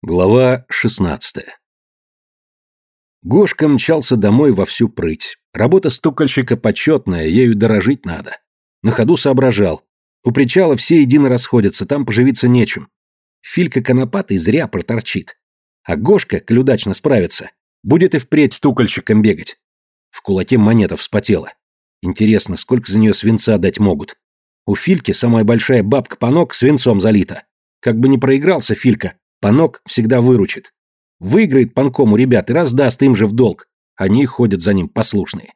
Глава 16 Гошка мчался домой во всю прыть. Работа стукольщика почетная, ею дорожить надо. На ходу соображал. У причала все едино расходятся, там поживиться нечем. Филька конопатый зря проторчит. А Гошка, коль удачно справится, будет и впредь стукольщиком бегать. В кулаке монета вспотела. Интересно, сколько за нее свинца дать могут. У Фильки самая большая бабка панок свинцом залита. Как бы не проигрался Филька, Панок всегда выручит. Выиграет панком у ребят и раздаст им же в долг. Они ходят за ним послушные.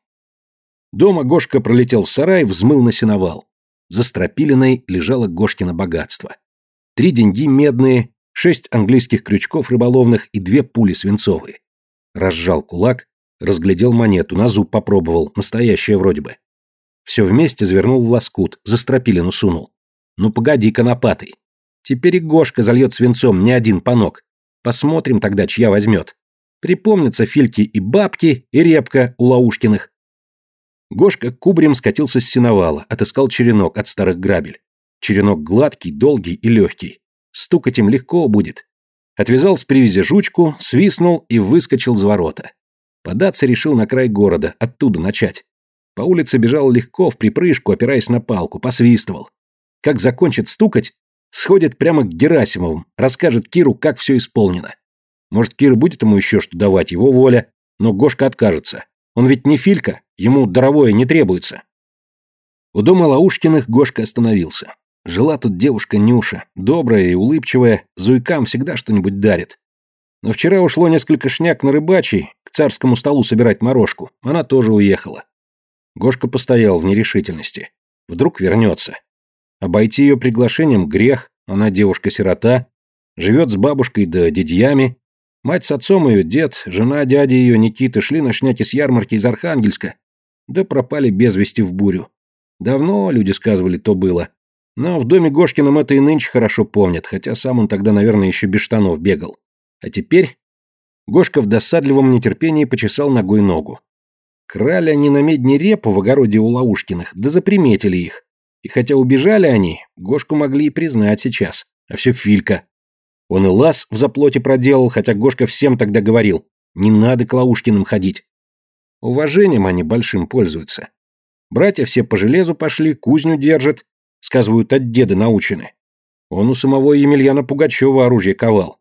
Дома Гошка пролетел в сарай, взмыл на сеновал. За стропилиной лежало Гошкино богатство. Три деньги медные, шесть английских крючков рыболовных и две пули свинцовые. Разжал кулак, разглядел монету, на зуб попробовал, настоящая вроде бы. Все вместе завернул в лоскут, за стропилину сунул. Ну погоди, конопатый. Теперь и Гошка зальет свинцом не один панок. Посмотрим тогда, чья возьмет. Припомнятся Фильки и бабки, и репка у Лаушкиных. Гошка кубрем скатился с сеновала, отыскал черенок от старых грабель. Черенок гладкий, долгий и легкий. Стукать им легко будет. Отвязал с привязи жучку, свистнул и выскочил за ворота. Податься решил на край города, оттуда начать. По улице бежал легко, в припрыжку, опираясь на палку, посвистывал. Как закончит стукать, Сходит прямо к Герасимовым, расскажет Киру, как все исполнено. Может, Кира будет ему еще что давать, его воля, но Гошка откажется. Он ведь не Филька, ему даровое не требуется. У дома Лаушкиных Гошка остановился. Жила тут девушка Нюша, добрая и улыбчивая, зуйкам всегда что-нибудь дарит. Но вчера ушло несколько шняк на рыбачий, к царскому столу собирать морожку. Она тоже уехала. Гошка постоял в нерешительности. Вдруг вернется. Обойти ее приглашением грех, она девушка-сирота, живет с бабушкой да дядьями. Мать с отцом ее, дед, жена дяди ее, Никиты, шли на шняки с ярмарки из Архангельска, да пропали без вести в бурю. Давно, люди сказывали, то было. Но в доме Гошкином это и нынче хорошо помнят, хотя сам он тогда, наверное, еще без штанов бегал. А теперь... Гошка в досадливом нетерпении почесал ногой ногу. Крали они на медне репу в огороде у Лаушкиных, да заприметили их. И хотя убежали они, Гошку могли и признать сейчас. А все Филька. Он и лаз в заплоте проделал, хотя Гошка всем тогда говорил, не надо к Лаушкиным ходить. Уважением они большим пользуются. Братья все по железу пошли, кузню держат, сказывают, от деда научены. Он у самого Емельяна Пугачева оружие ковал.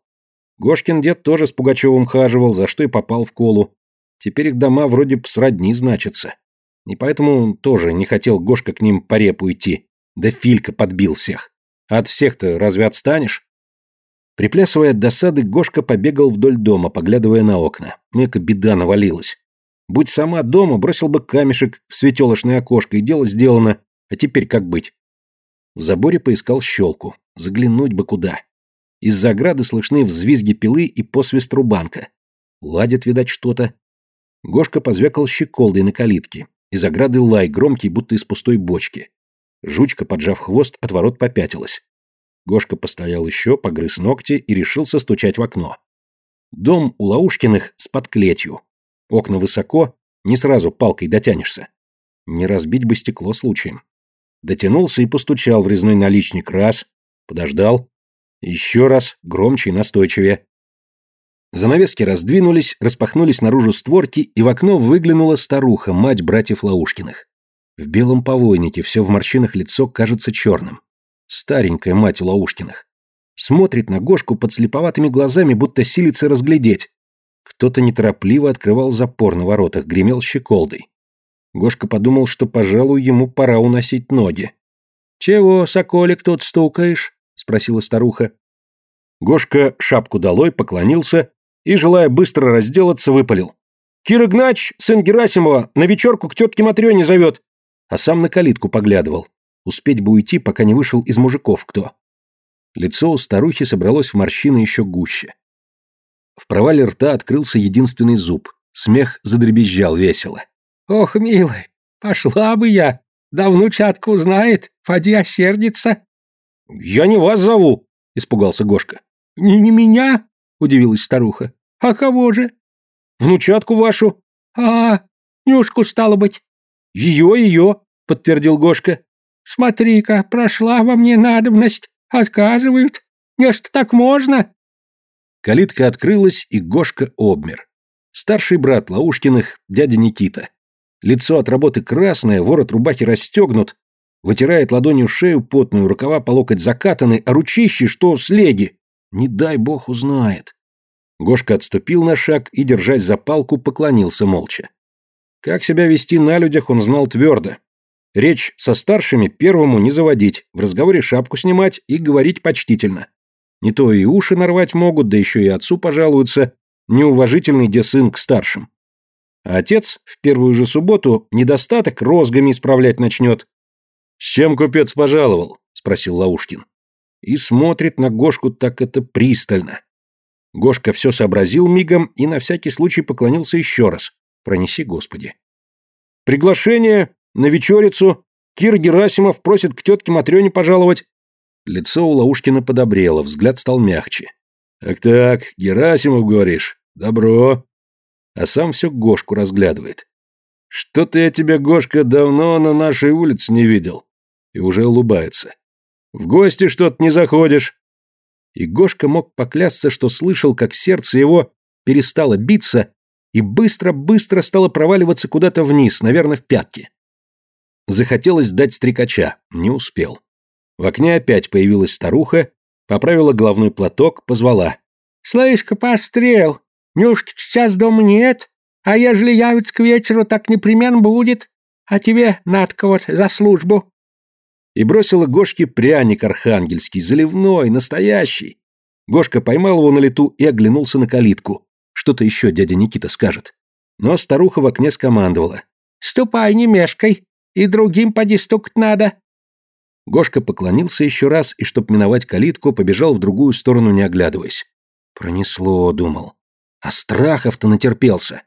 Гошкин дед тоже с Пугачевым хаживал, за что и попал в колу. Теперь их дома вроде б сродни значатся. И поэтому тоже не хотел Гошка к ним по репу идти. Да Филька подбил всех. А от всех-то разве отстанешь? Приплясывая от досады, Гошка побегал вдоль дома, поглядывая на окна. Эка беда навалилась. Будь сама дома, бросил бы камешек в светелошное окошко, и дело сделано. А теперь как быть? В заборе поискал щелку. Заглянуть бы куда. Из-за ограды слышны взвизги пилы и посвист рубанка. Ладит, видать, что-то. Гошка позвякал щеколдой на калитке. Из ограды лай, громкий, будто из пустой бочки. Жучка, поджав хвост, от ворот попятилась. Гошка постоял еще, погрыз ногти и решился стучать в окно. Дом у Лаушкиных с подклетью. Окна высоко, не сразу палкой дотянешься. Не разбить бы стекло случаем. Дотянулся и постучал в резной наличник раз, подождал. Еще раз, громче и настойчивее. Занавески раздвинулись, распахнулись наружу створки, и в окно выглянула старуха, мать братьев Лаушкиных. В белом повойнике, все в морщинах лицо кажется черным. Старенькая мать Лаушкиных. Смотрит на Гошку под слеповатыми глазами, будто силится разглядеть. Кто-то неторопливо открывал запор на воротах, гремел щеколдой. Гошка подумал, что, пожалуй, ему пора уносить ноги. «Чего, соколик, тут стукаешь?» — спросила старуха. Гошка шапку долой, поклонился и, желая быстро разделаться, выпалил. «Кира Гнач, сын Герасимова, на вечерку к тетке Матрёне зовет!» А сам на калитку поглядывал. Успеть бы уйти, пока не вышел из мужиков кто. Лицо у старухи собралось в морщины еще гуще. В провале рта открылся единственный зуб. Смех задребезжал весело. «Ох, милый, пошла бы я! Да внучатка узнает, поди осердится!» «Я не вас зову!» — испугался Гошка. «Не, не меня?» Удивилась старуха. А кого же? Внучатку вашу. А, Нюшку стало быть. Ее, ее, подтвердил Гошка. Смотри-ка, прошла во мне надобность. Отказывают. Не что так можно? Калитка открылась, и Гошка обмер. Старший брат Лаушкиных, дядя Никита. Лицо от работы красное, ворот рубахи расстегнут, вытирает ладонью шею потную, рукава по локоть закатаны, а ручище, что слеги. Не дай бог узнает. Гошка отступил на шаг и, держась за палку, поклонился молча. Как себя вести на людях, он знал твердо. Речь со старшими первому не заводить, в разговоре шапку снимать и говорить почтительно. Не то и уши нарвать могут, да еще и отцу пожалуются, неуважительный де сын к старшим. А отец в первую же субботу недостаток розгами исправлять начнет. «С чем купец пожаловал?» – спросил Лаушкин. И смотрит на Гошку так это пристально. Гошка все сообразил мигом и на всякий случай поклонился еще раз. Пронеси, Господи. «Приглашение на вечерицу. Кир Герасимов просит к тетке Матрёне пожаловать». Лицо у Лаушкина подобрело, взгляд стал мягче. «Так-так, Герасимов, говоришь? Добро». А сам все Гошку разглядывает. «Что-то я тебя, Гошка, давно на нашей улице не видел». И уже улыбается. «В гости что-то не заходишь». И Гошка мог поклясться, что слышал, как сердце его перестало биться и быстро-быстро стало проваливаться куда-то вниз, наверное, в пятки. Захотелось дать стрекача, не успел. В окне опять появилась старуха, поправила головной платок, позвала. «Слышь-ка, пострел, неужто сейчас дома нет? А ежели явится к вечеру, так непременно будет. А тебе, Надка, вот, за службу». И бросила Гошке пряник архангельский, заливной, настоящий. Гошка поймал его на лету и оглянулся на калитку. Что-то еще дядя Никита скажет. Но старуха в окне скомандовала. «Ступай, не мешкай, и другим поди стукать надо». Гошка поклонился еще раз и, чтоб миновать калитку, побежал в другую сторону, не оглядываясь. Пронесло, думал. А страхов-то натерпелся.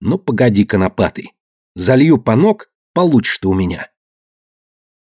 Ну, погоди, конопатый. Залью по ног, получишь ты у меня.